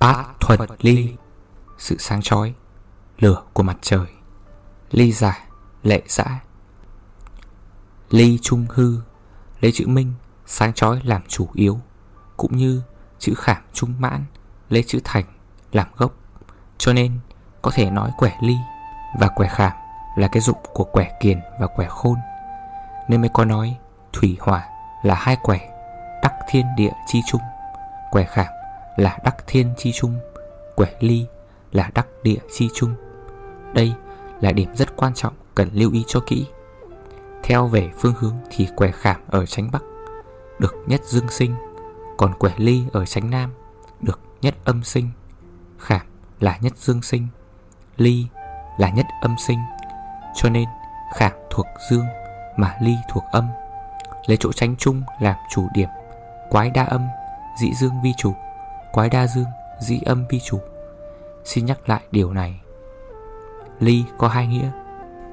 Bát thuần ly. Sự sáng chói, Lửa của mặt trời. Ly giả Lệ dã Ly trung hư, Lấy chữ minh, Sáng chói làm chủ yếu, Cũng như chữ khảm trung mãn, Lấy chữ thành làm gốc. Cho nên, có thể nói quẻ ly Và quẻ khảm là cái dụng của quẻ kiền và quẻ khôn. Nên mới có nói Thủy hỏa là hai quẻ Đắc thiên địa chi chung, Quẻ khảm là đắc thiên chi chung Quẻ ly là đắc địa chi chung Đây là điểm rất quan trọng cần lưu ý cho kỹ. Theo về phương hướng thì quẻ khảm ở tránh bắc Được nhất dương sinh, Còn quẻ ly ở tránh nam Được nhất âm sinh. Khảm là nhất dương sinh, Ly là nhất âm sinh, Cho nên khảm thuộc dương Mà ly thuộc âm. Lấy chỗ tránh chung làm chủ điểm, Quái đa âm, dị dương vi chủ. Quái đa dương Dĩ âm vi chủ. Xin nhắc lại điều này. Ly có hai nghĩa.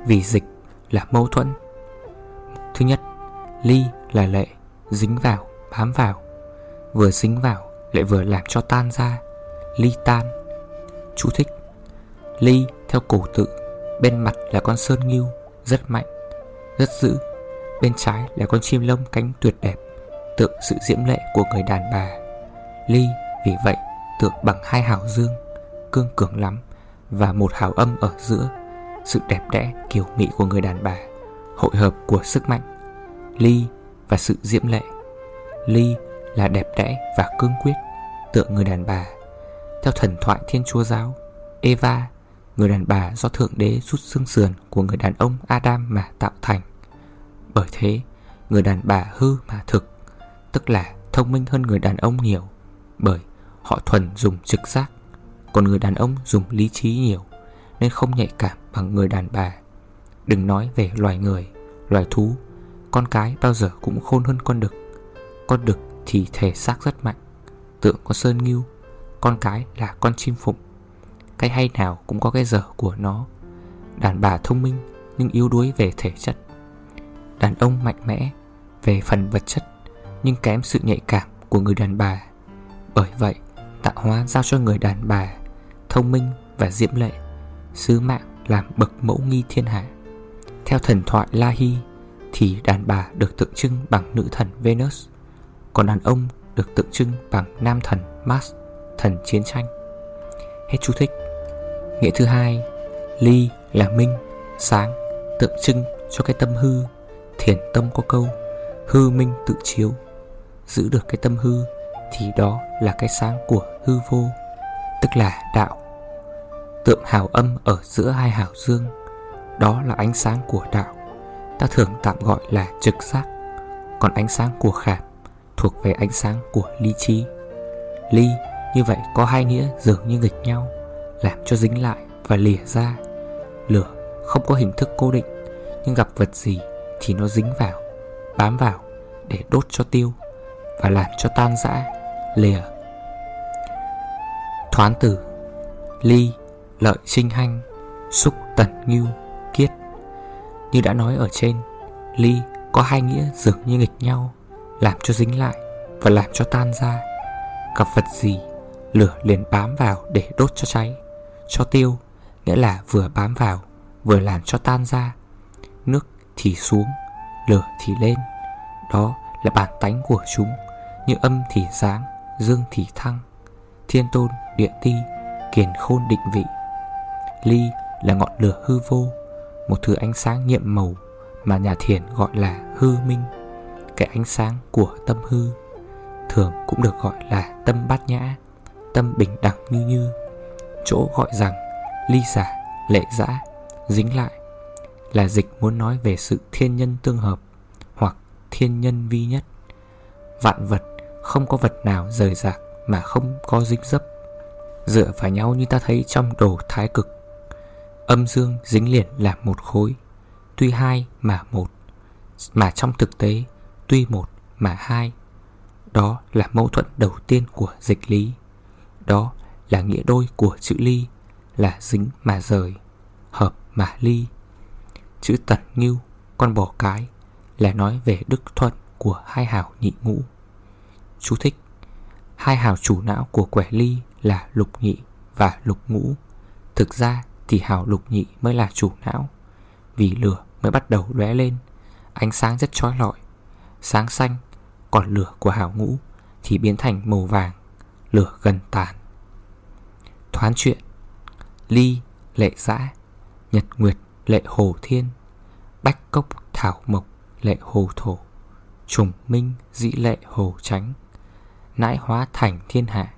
Vì dịch là mâu thuẫn. Thứ nhất Ly là lệ Dính vào, bám vào. Vừa dính vào lại vừa làm cho tan ra. Ly tan. Chú thích. Ly theo cổ tự Bên mặt là con sơn nghiêu Rất mạnh, rất dữ. Bên trái là con chim lông cánh tuyệt đẹp Tượng sự diễm lệ của người đàn bà. Ly vì vậy tượng bằng hai hào dương, Cương cường lắm Và một hào âm ở giữa, Sự đẹp đẽ, kiều mị của người đàn bà, Hội hợp của sức mạnh, Ly và sự diễm lệ. Ly là đẹp đẽ và cương quyết, Tượng người đàn bà. Theo thần thoại thiên chúa giáo, Eva, Người đàn bà do Thượng Đế rút xương sườn của người đàn ông Adam mà tạo thành. Bởi thế, Người đàn bà hư mà thực, Tức là thông minh hơn người đàn ông nhiều, Bởi họ thuần dùng trực giác, Còn người đàn ông dùng lý trí nhiều, Nên không nhạy cảm bằng người đàn bà. Đừng nói về loài người, Loài thú, Con cái bao giờ cũng khôn hơn con đực. Con đực thì thể xác rất mạnh, Tượng con sơn nghiêu Con cái là con chim phụng. Cái hay nào cũng có cái dở của nó. Đàn bà thông minh Nhưng yếu đuối về thể chất. Đàn ông mạnh mẽ Về phần vật chất Nhưng kém sự nhạy cảm của người đàn bà. Bởi vậy hóa giao cho người đàn bà Thông minh và diễm lệ Sứ mạng làm bậc mẫu nghi thiên hạ. Theo thần thoại La Hi Thì đàn bà được tượng trưng bằng nữ thần Venus Còn đàn ông được tượng trưng bằng nam thần Mars Thần chiến tranh. Hết chú thích. Nghĩa thứ hai Ly là minh, sáng Tượng trưng cho cái tâm hư Thiền tâm có câu Hư minh tự chiếu. Giữ được cái tâm hư thì đó là cái sáng của hư vô, Tức là đạo. Tượng hào âm ở giữa hai hào dương, Đó là ánh sáng của đạo, Ta thường tạm gọi là trực giác. Còn ánh sáng của khảm Thuộc về ánh sáng của lý trí Ly, như vậy có hai nghĩa dường như nghịch nhau, Làm cho dính lại và lìa ra. Lửa không có hình thức cố định, Nhưng gặp vật gì thì nó dính vào, Bám vào để đốt cho tiêu Và làm cho tan rã. Lìa. Thoán tử, Ly, Lợi sinh hanh, Xúc tần ngưu, Kiết. Như đã nói ở trên, Ly có hai nghĩa dường như nghịch nhau, Làm cho dính lại Và làm cho tan ra. Gặp vật gì, Lửa liền bám vào để đốt cho cháy. Cho tiêu, Nghĩa là vừa bám vào, Vừa làm cho tan ra. Nước thì xuống, Lửa thì lên. Đó là bản tánh của chúng, Như âm thì sáng. Dương thị thăng Thiên tôn, địa ti, kiền khôn định vị. Ly là ngọn lửa hư vô Một thứ ánh sáng nhiệm màu Mà nhà thiền gọi là hư minh. Cái ánh sáng của tâm hư Thường cũng được gọi là tâm bát nhã Tâm bình đẳng như như. Chỗ gọi rằng ly giả, lệ dã, dính lại Là dịch muốn nói về sự thiên nhân tương hợp Hoặc thiên nhân vi nhất Vạn vật không có vật nào rời rạc mà không có dính dấp. Dựa vào nhau như ta thấy trong đồ thái cực. Âm dương dính liền là một khối, Tuy hai mà một, Mà trong thực tế Tuy một mà hai. Đó là mâu thuẫn đầu tiên của dịch lý. Đó là nghĩa đôi của chữ ly, Là dính mà rời, Hợp mà ly. Chữ tần ngưu, Con bò cái, Là nói về đức thuận của hai hảo nhị ngũ. Chú thích. Hai hào chủ não của quẻ ly là lục nhị và lục ngũ. Thực ra thì hào lục nhị mới là chủ não. Vì lửa mới bắt đầu lóe lên. Ánh sáng rất trói lọi. Sáng xanh, Còn lửa của hào ngũ Thì biến thành màu vàng, Lửa gần tàn. Thoán chuyện. Ly, lệ dã Nhật nguyệt, lệ hồ thiên. Bách cốc, thảo mộc, lệ hồ thổ. Trùng minh, dĩ lệ hồ tránh. Nãi hóa thành thiên hạ.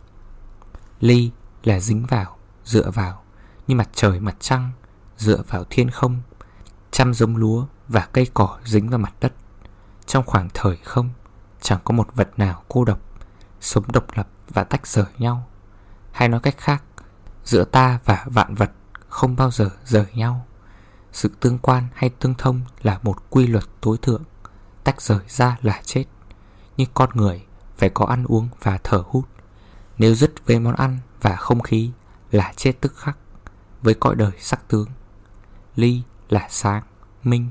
Ly là dính vào, dựa vào Như mặt trời mặt trăng Dựa vào thiên không Trăm giống lúa và cây cỏ dính vào mặt đất. Trong khoảng thời không Chẳng có một vật nào cô độc Sống độc lập và tách rời nhau. Hay nói cách khác Giữa ta và vạn vật Không bao giờ rời nhau. Sự tương quan hay tương thông Là một quy luật tối thượng Tách rời ra là chết. Như con người phải có ăn uống và thở hút. Nếu dứt với món ăn và không khí Là chết tức khắc Với cõi đời sắc tướng. Ly là sáng, minh.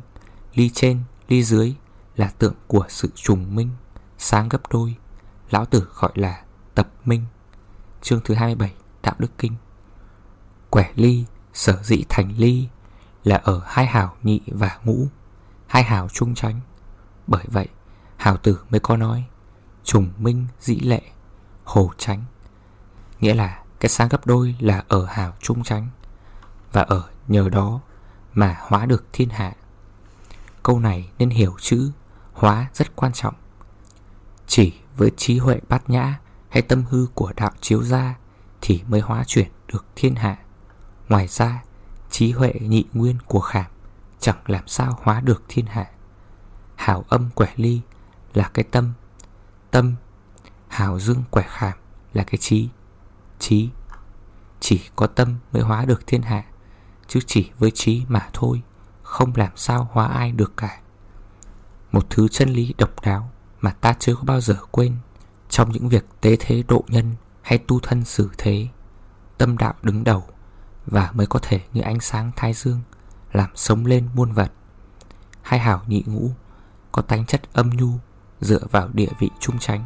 Ly trên, ly dưới Là tượng của sự trùng minh Sáng gấp đôi. Lão tử gọi là tập minh. Chương thứ 27 Đạo Đức Kinh. Quẻ ly sở dĩ thành ly Là ở hai hào nhị và ngũ Hai hào trung tránh Bởi vậy hào tử mới có nói Trùng minh, dĩ lệ, Hồ tránh Nghĩa là cái sáng gấp đôi là ở hào trung tránh Và ở nhờ đó mà hóa được thiên hạ. Câu này nên hiểu chữ hóa rất quan trọng. Chỉ với trí huệ bát nhã hay tâm hư của đạo chiếu gia Thì mới hóa chuyển được thiên hạ. Ngoài ra, trí huệ nhị nguyên của khảm Chẳng làm sao hóa được thiên hạ. Hảo âm quẻ ly là cái tâm Tâm, hào dương quẻ khảm là cái trí. Trí Chỉ có tâm mới hóa được thiên hạ, Chứ chỉ với trí mà thôi, Không làm sao hóa ai được cả. Một thứ chân lý độc đáo Mà ta chưa có bao giờ quên Trong những việc tế thế độ nhân Hay tu thân xử thế. Tâm đạo đứng đầu Và mới có thể như ánh sáng thái dương Làm sống lên muôn vật. Hai hảo nhị ngũ Có tánh chất âm nhu Dựa vào địa vị trung tranh,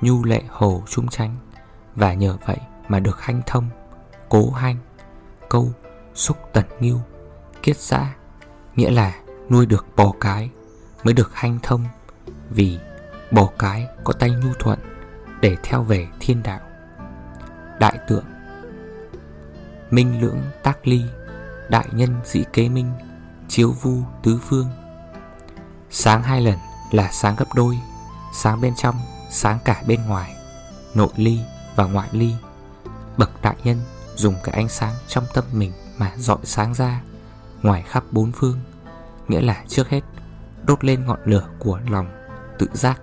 Nhu lệ hồ trung tranh Và nhờ vậy mà được hanh thông Cố hanh Câu xúc tần nghiêu Kiết xã, Nghĩa là nuôi được bò cái Mới được hanh thông. Vì bò cái có tay nhu thuận Để theo về thiên đạo. Đại tượng Minh lưỡng tác ly Đại nhân dĩ kế minh Chiếu vu tứ phương. Sáng hai lần là sáng gấp đôi Sáng bên trong, sáng cả bên ngoài Nội ly và ngoại ly. Bậc đại nhân dùng cái ánh sáng trong tâm mình mà dọi sáng ra Ngoài khắp bốn phương Nghĩa là trước hết đốt lên ngọn lửa của lòng tự giác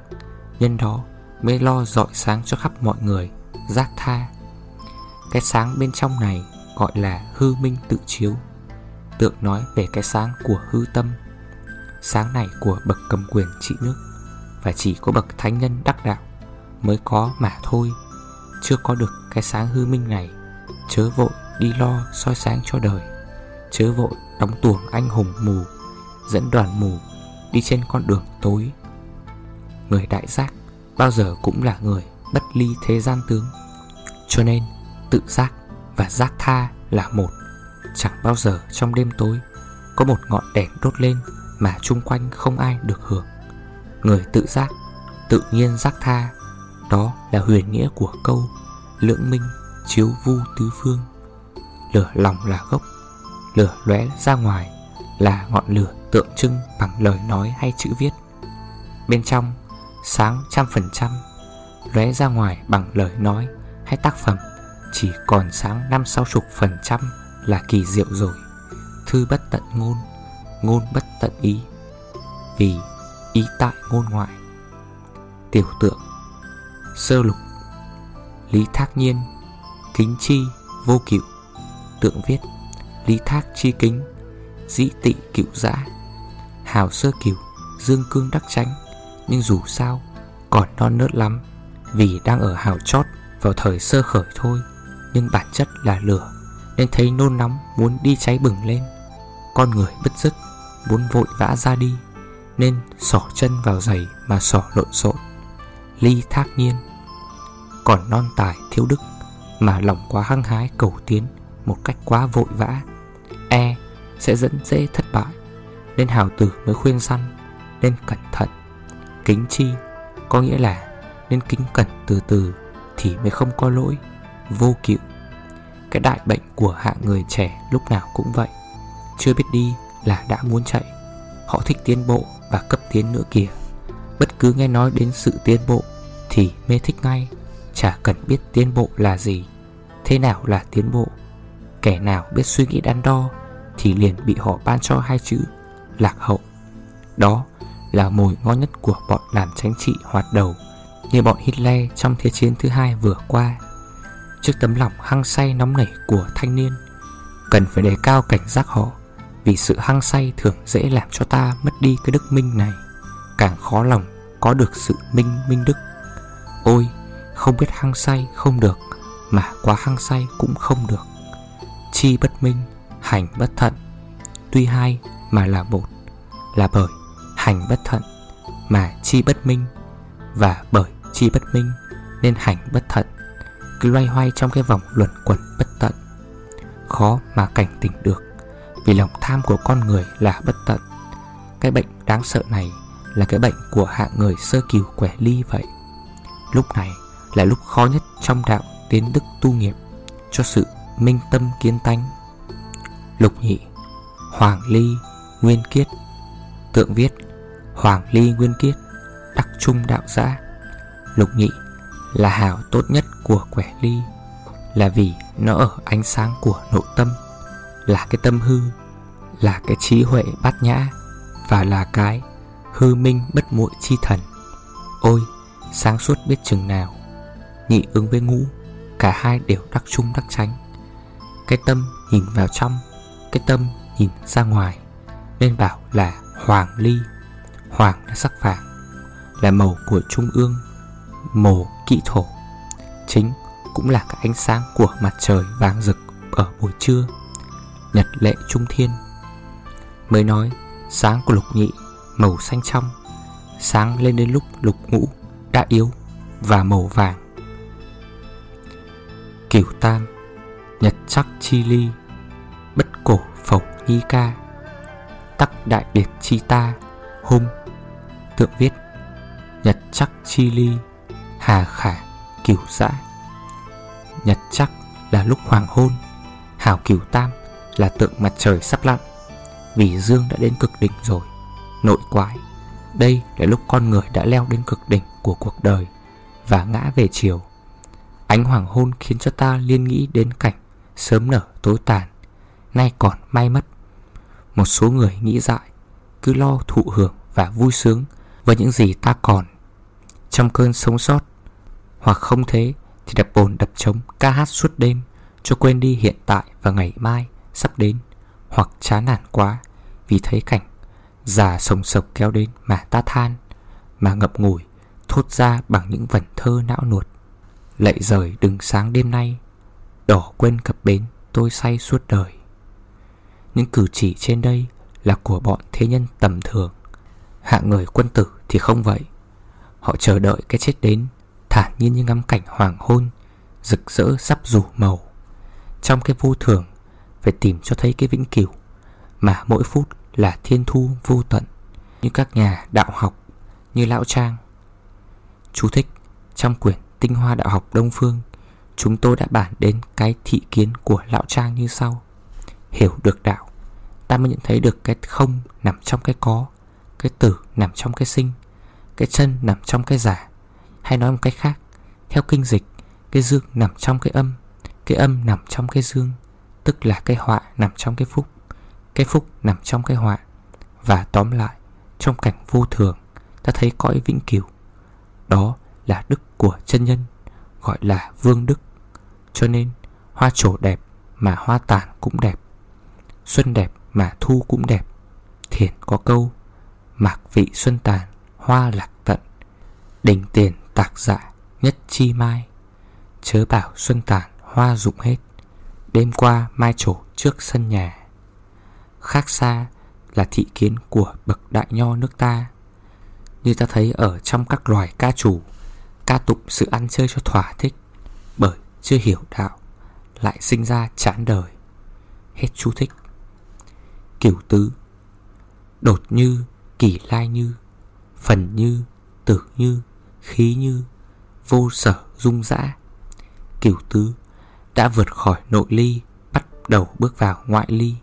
Nhân đó mới lo dọi sáng cho khắp mọi người Giác tha. Cái sáng bên trong này gọi là hư minh tự chiếu Tượng nói về cái sáng của hư tâm. Sáng này của bậc cầm quyền trị nước. Và chỉ có bậc thánh nhân đắc đạo Mới có mà thôi. Chưa có được cái sáng hư minh này, Chớ vội đi lo soi sáng cho đời. Chớ vội đóng tuồng anh hùng mù, Dẫn đoàn mù Đi trên con đường tối. Người đại giác Bao giờ cũng là người bất ly thế gian tướng. Cho nên tự giác và giác tha là một. Chẳng bao giờ trong đêm tối Có một ngọn đèn đốt lên. Mà chung quanh không ai được hưởng. Người tự giác, Tự nhiên giác tha, Đó là huyền nghĩa của câu Lưỡng minh chiếu vu tứ phương Lửa lòng là gốc, Lửa lóe ra ngoài Là ngọn lửa tượng trưng bằng lời nói hay chữ viết. Bên trong, sáng trăm phần trăm lóe ra ngoài bằng lời nói hay tác phẩm, Chỉ còn sáng năm sáu chục phần trăm là kỳ diệu rồi. Thư bất tận ngôn Ngôn bất tận ý, Vì ý tại ngôn ngoại. Tiểu tượng, Sơ lục, Lý thác nhiên, Kính chi, vô cựu Tượng viết, Lý thác chi kính, Dĩ tị cựu dã Hào sơ cửu, Dương cương đắc tránh Nhưng dù sao Còn non nớt lắm, Vì đang ở hào chót Vào thời sơ khởi thôi, Nhưng bản chất là lửa, Nên thấy nôn nóng muốn đi cháy bừng lên. Con người bất dứt Muốn vội vã ra đi, Nên sỏ chân vào giày mà sỏ lộn xộn, Ly thác nhiên. Còn non tài thiếu đức Mà lòng quá hăng hái cầu tiến Một cách quá vội vã E sẽ dẫn dễ thất bại, Nên hào tử mới khuyên săn, Nên cẩn thận, Kính chi có nghĩa là Nên kính cẩn từ từ Thì mới không có lỗi, Vô cựu Cái đại bệnh của hạng người trẻ lúc nào cũng vậy, Chưa biết đi là đã muốn chạy. Họ thích tiến bộ và cấp tiến nữa kìa. Bất cứ nghe nói đến sự tiến bộ Thì mê thích ngay, Chả cần biết tiến bộ là gì. Thế nào là tiến bộ? Kẻ nào biết suy nghĩ đắn đo Thì liền bị họ ban cho hai chữ Lạc hậu. Đó là mồi ngon nhất của bọn làm chính trị hoạt đầu, Như bọn Hitler trong Thế chiến thứ hai vừa qua. Trước tấm lòng hăng say nóng nảy của thanh niên, Cần phải đề cao cảnh giác họ. Vì sự hăng say thường dễ làm cho ta mất đi cái đức minh này. Càng khó lòng có được sự minh minh đức. Ôi, không biết hăng say không được, Mà quá hăng say cũng không được. Chi bất minh, Hành bất thận. Tuy hai mà là một, Là bởi hành bất thận Mà chi bất minh. Và bởi chi bất minh Nên hành bất thận. Cứ loay hoay trong cái vòng luẩn quẩn bất tận. Khó mà cảnh tỉnh được. Vì lòng tham của con người là bất tận. Cái bệnh đáng sợ này Là cái bệnh của hạng người sơ cửu quẻ ly vậy. Lúc này là lúc khó nhất trong đạo tiến đức tu nghiệp Cho sự minh tâm kiến tánh. Lục nhị, Hoàng ly Nguyên kiết. Tượng viết, Hoàng ly nguyên kiết, Đắc trung đạo giã Lục nhị, là hào tốt nhất của quẻ ly, Là vì nó ở ánh sáng của nội tâm. Là cái tâm hư, Là cái trí huệ bát nhã Và là cái hư minh bất muội chi thần. Ôi, sáng suốt biết chừng nào, Nhị ứng với ngũ, Cả hai đều đắc trung đắc tránh Cái tâm nhìn vào trong, Cái tâm nhìn ra ngoài, Nên bảo là hoàng ly, Hoàng là sắc vàng Là màu của trung ương, Màu kỵ thổ, Chính cũng là cái ánh sáng của mặt trời vàng rực ở buổi trưa. Nhật lệ trung thiên, Mới nói sáng của lục nhị, màu xanh trong. Sáng lên đến lúc lục ngũ đã yếu và màu vàng. Cửu tam, Nhật chắc chi ly, Bất cổ phẩu nhi ca, Tắc đại điệt chi ta Hung Tượng viết Nhật chắc chi ly, Hà khả cửu dã Nhật chắc là lúc hoàng hôn Hào cửu tam là tượng mặt trời sắp lặn. Vì dương đã đến cực đỉnh rồi, Nội quái. Đây là lúc con người đã leo đến cực đỉnh của cuộc đời Và ngã về chiều. Ánh hoàng hôn khiến cho ta liên nghĩ đến cảnh Sớm nở tối tàn, Nay còn may mất. Một số người nghĩ dại, Cứ lo thụ hưởng và vui sướng Với những gì ta còn. Trong cơn sống sót, Hoặc không thế thì đập bồn đập trống ca hát suốt đêm Cho quên đi hiện tại và ngày mai sắp đến, Hoặc chán nản quá Vì thấy cảnh già sồng sộc kéo đến mà ta than, Mà ngập ngùi, thốt ra bằng những vần thơ não nuột. Lạy rời đừng sáng đêm nay, Đỏ quên cập bến tôi say suốt đời. Những cử chỉ trên đây là của bọn thế nhân tầm thường. Hạng người quân tử thì không vậy. Họ chờ đợi cái chết đến, Thản nhiên như ngắm cảnh hoàng hôn, Rực rỡ sắp rủ màu. Trong cái vô thường phải tìm cho thấy cái vĩnh cửu Mà mỗi phút là thiên thu vô tận, Như các nhà đạo học, Như Lão Trang. Chú thích, Trong quyển tinh hoa đạo học Đông Phương, Chúng tôi đã bản đến cái thị kiến của Lão Trang như sau. Hiểu được đạo, Ta mới nhận thấy được cái không nằm trong cái có, Cái tử nằm trong cái sinh, Cái chân nằm trong cái giả. Hay nói một cách khác, Theo kinh dịch, Cái dương nằm trong cái âm Cái âm nằm trong cái dương. Tức là cái họa nằm trong cái phúc Cái phúc nằm trong cái họa. Và tóm lại, Trong cảnh vô thường, Ta thấy cõi vĩnh cửu. Đó là đức của chân nhân, Gọi là vương đức. Cho nên, hoa trổ đẹp Mà hoa tàn cũng đẹp, Xuân đẹp mà thu cũng đẹp, Thiền có câu, Mạc vị xuân tàn, Hoa lạc tận Đình tiền tạc dạ Nhất chi mai. Chớ bảo xuân tàn, Hoa rụng hết. Đêm qua mai trổ trước sân nhà. Khác xa là thị kiến của bậc đại nho nước ta. Như ta thấy ở trong các loài ca chủ Ca tụng sự ăn chơi cho thỏa thích Bởi Chưa hiểu đạo Lại sinh ra chán đời. Hết chú thích. Kiểu tứ. Đột như, kỳ lai như Phần như, tử như, khí như Vô sở dung dã. Kiểu tứ đã vượt khỏi nội ly, Bắt đầu bước vào ngoại ly.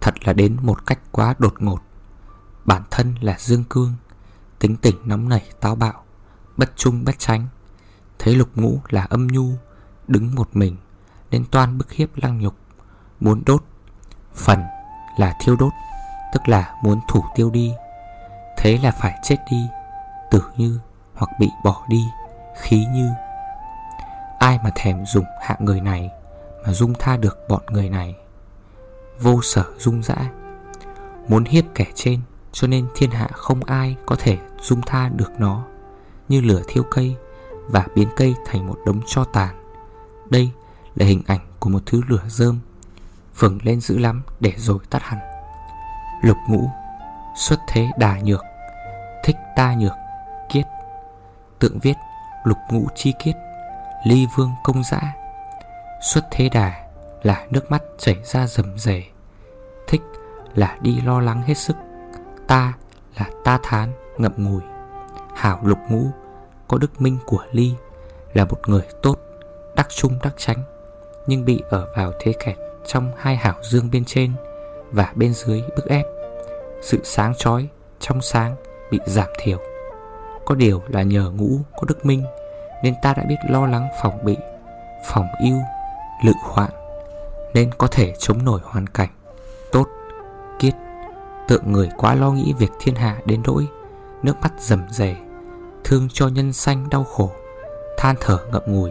Thật là đến một cách quá đột ngột. Bản thân là dương cương, Tính tình nóng nảy, táo bạo, Bất trung bất tránh Thấy lục ngũ là âm nhu, Đứng một mình, Nên toan bức hiếp lăng nhục, Muốn đốt. Phần là thiêu đốt, Tức là muốn thủ tiêu đi. Thế là phải chết đi, Tử như hoặc bị bỏ đi, Khí như. Ai mà thèm dùng hạ người này Mà dung tha được bọn người này? Vô sở dung dã. Muốn hiếp kẻ trên, Cho nên thiên hạ không ai có thể dung tha được nó. Như lửa thiêu cây Và biến cây thành một đống cho tàn. Đây là hình ảnh của một thứ lửa rơm, Phừng lên dữ lắm để rồi tắt hẳn. Lục ngũ, Xuất thế đà nhược, Thích ta nhược, Kiết. Tượng viết, lục ngũ chi kiết. Ly vương công dã Xuất thế đà là nước mắt chảy ra rầm rề. Thích là đi lo lắng hết sức, Ta là ta thán ngậm ngùi. Hảo lục ngũ, Có đức minh của Ly, Là một người tốt, Đắc trung đắc tránh Nhưng bị ở vào thế kẹt Trong hai hảo dương bên trên Và bên dưới bức ép. Sự sáng chói Trong sáng bị giảm thiểu. Có điều là nhờ ngũ có đức minh nên ta đã biết lo lắng phòng bị, Phòng yêu, Lự hoạn, Nên có thể chống nổi hoàn cảnh, Tốt, Kiết. Tượng người quá lo nghĩ việc thiên hạ đến nỗi, Nước mắt rầm rề, Thương cho nhân sanh đau khổ, Than thở ngậm ngùi.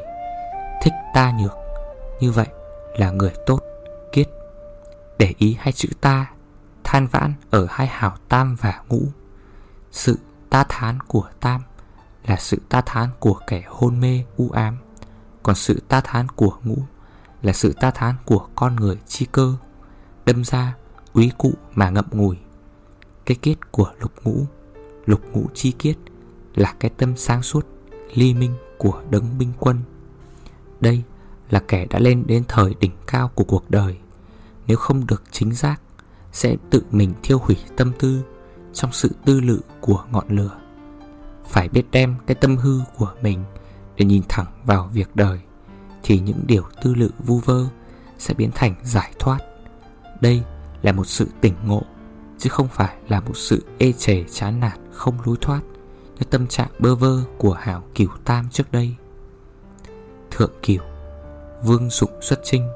Thích ta nhược, Như vậy là người tốt, Kiết. Để ý hai chữ ta, Than vãn ở hai hào tam và ngũ. Sự ta thán của tam là sự ta thán của kẻ hôn mê u ám. Còn sự ta thán của ngũ Là sự ta thán của con người chi cơ, Đâm ra úy cụ mà ngậm ngùi. Cái kết của lục ngũ Lục ngũ chi kiết Là cái tâm sáng suốt, Ly minh của đấng binh quân. Đây là kẻ đã lên đến thời đỉnh cao của cuộc đời. Nếu không được chính xác Sẽ tự mình thiêu hủy tâm tư Trong sự tư lự của ngọn lửa. Phải biết đem cái tâm hư của mình Để nhìn thẳng vào việc đời, Thì những điều tư lự vu vơ Sẽ biến thành giải thoát. Đây là một sự tỉnh ngộ, Chứ không phải là một sự ê chề chán nản không lối thoát Như tâm trạng bơ vơ của hảo cửu tam trước đây. Thượng cửu Vương dụng xuất trinh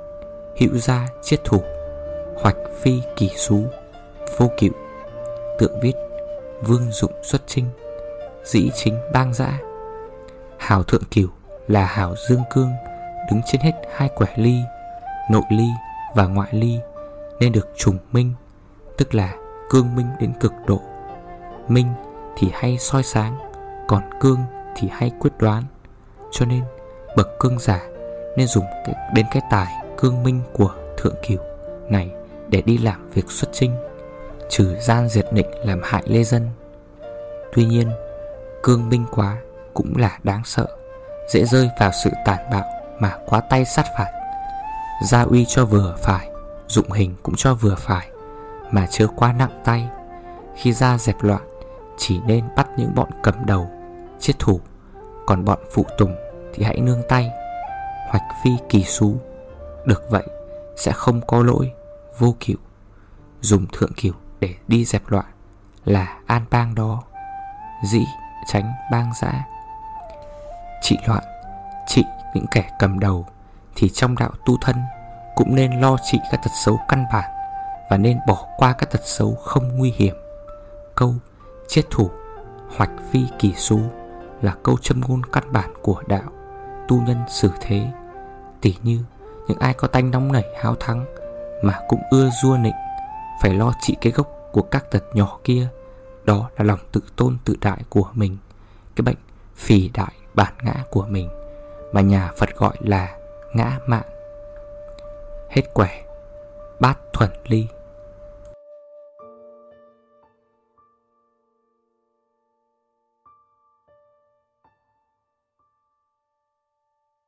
Hữu gia chiết thủ, Hoạch phi kỳ xú, Vô cựu Tượng viết, Vương dụng xuất trinh Dĩ chính bang dã. Hào thượng cửu là hào dương cương Đứng trên hết hai quẻ ly Nội ly và ngoại ly Nên được trùng minh Tức là cương minh đến cực độ. Minh thì hay soi sáng Còn cương thì hay quyết đoán. Cho nên bậc cương giả Nên dùng cái, đến cái tài cương minh của thượng cửu này Để đi làm việc xuất trinh Trừ gian diệt nịnh làm hại lê dân. Tuy nhiên Cương minh quá cũng là đáng sợ. Dễ rơi vào sự tàn bạo Mà quá tay sát phạt. Gia uy cho vừa phải, Dụng hình cũng cho vừa phải, Mà chưa quá nặng tay. Khi ra dẹp loạn, Chỉ nên bắt những bọn cầm đầu Chiết thủ. Còn bọn phụ tùng thì hãy nương tay. Hoạch phi kỳ xú, Được vậy sẽ không có lỗi, Vô cửu Dùng thượng cửu để đi dẹp loạn Là an bang đó. Dĩ tránh bang giã Trị loạn Trị những kẻ cầm đầu, Thì trong đạo tu thân Cũng nên lo trị các tật xấu căn bản Và nên bỏ qua các tật xấu không nguy hiểm. Câu Chiết thủ, Hoạch phi kỳ xú Là câu châm ngôn căn bản của đạo Tu nhân xử thế. Tỉ như, những ai có tanh nóng nảy háo thắng Mà cũng ưa rua nịnh, Phải lo trị cái gốc của các tật nhỏ kia đó là lòng tự tôn tự đại của mình, Cái bệnh phì đại bản ngã của mình Mà nhà Phật gọi là ngã mạn Hết quẻ, Bát thuần ly.